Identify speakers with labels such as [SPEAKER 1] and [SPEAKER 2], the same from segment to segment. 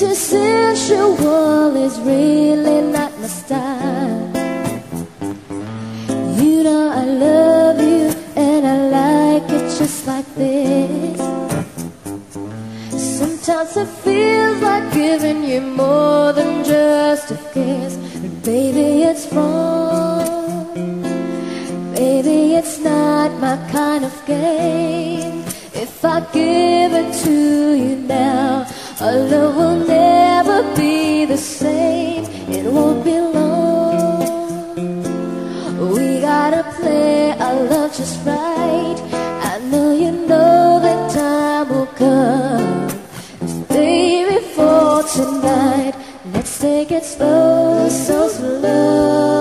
[SPEAKER 1] too sensual is really not my style. You know I love you and I like it just like this. Sometimes it feels like giving you more than just a kiss. But baby, it's wrong. Baby, it's not my kind of game. If I give it to you now, our love will be the same. It won't be long. We gotta play our love just right. I know you know that time will come. Baby, for tonight, let's take it slow, so slow.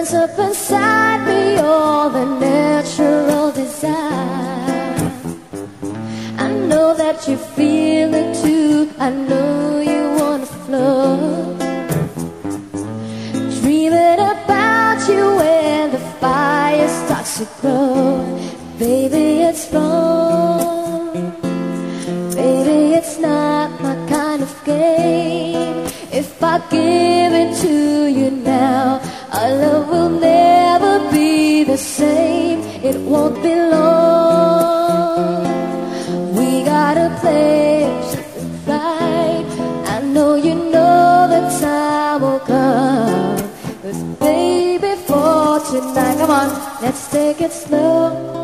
[SPEAKER 1] Burns up inside me all the natural desire. I know that you feel it too. I know you wanna flow. Dreaming about you when the fire starts to grow. Baby, it's wrong. Baby, it's not my kind of game. If I give it to the same. It won't be long. We gotta play it right. I know you know the time will come. But baby, for tonight, come on, let's take it slow.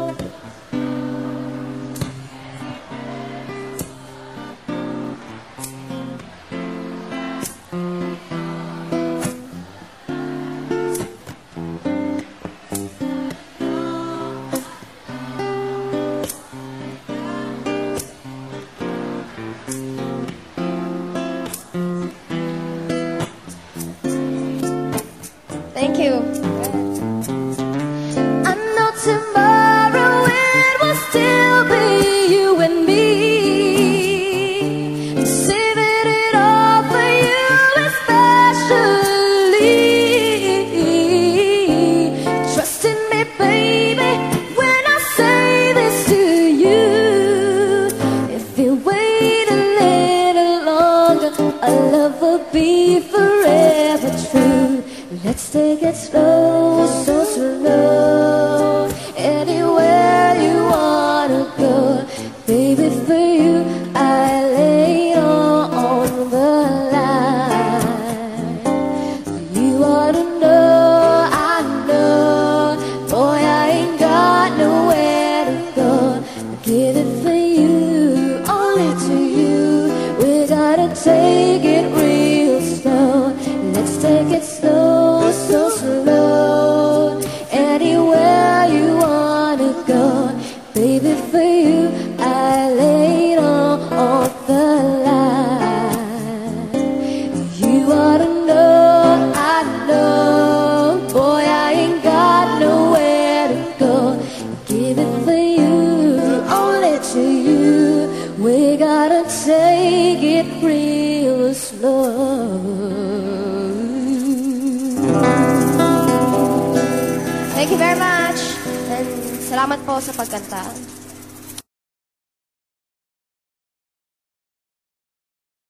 [SPEAKER 1] Thank you. I know tomorrow it will still be you and me. Saving it all for you, especially. Trust in me, baby, when I say this to you. If you wait a little longer, love will be. Let's take it slow, so slow. Anywhere you wanna go, baby, for you, I lay on the line. You ought to know, I know, boy, I ain't got nowhere to go. I Give it for you, only to you. We gotta take it baby, for you, I lay it all the line. You ought to know, I know, boy, I ain't got nowhere to go. Give it for you, only to you. We gotta take it real slow.
[SPEAKER 2] Thank you very much. Salamat po sa pagkanta.